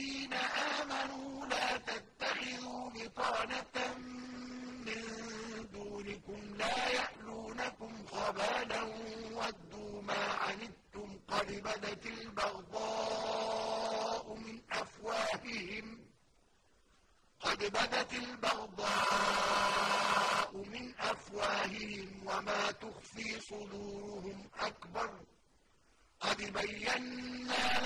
الَّذِينَ آمَنُوا لَا تَتَّخِذُوا بِطَانَةً مِّن دُونِكُمْ لَا يَأْلُونَكُمْ خَبَالًا وَدُّوا مَا عَنِتُّمْ قَدْ بَدَتِ الْبَغْضَاءُ مِنْ أَفْوَاهِهِمْ. قَدْ بَدَتِ الْبَغْضَاءُ مِنْ أَفْوَاهِهِمْ وَمَا تُخْفِي صُدُورُهُمْ أَكْبَرُ. قَدْ بَيَّنَّا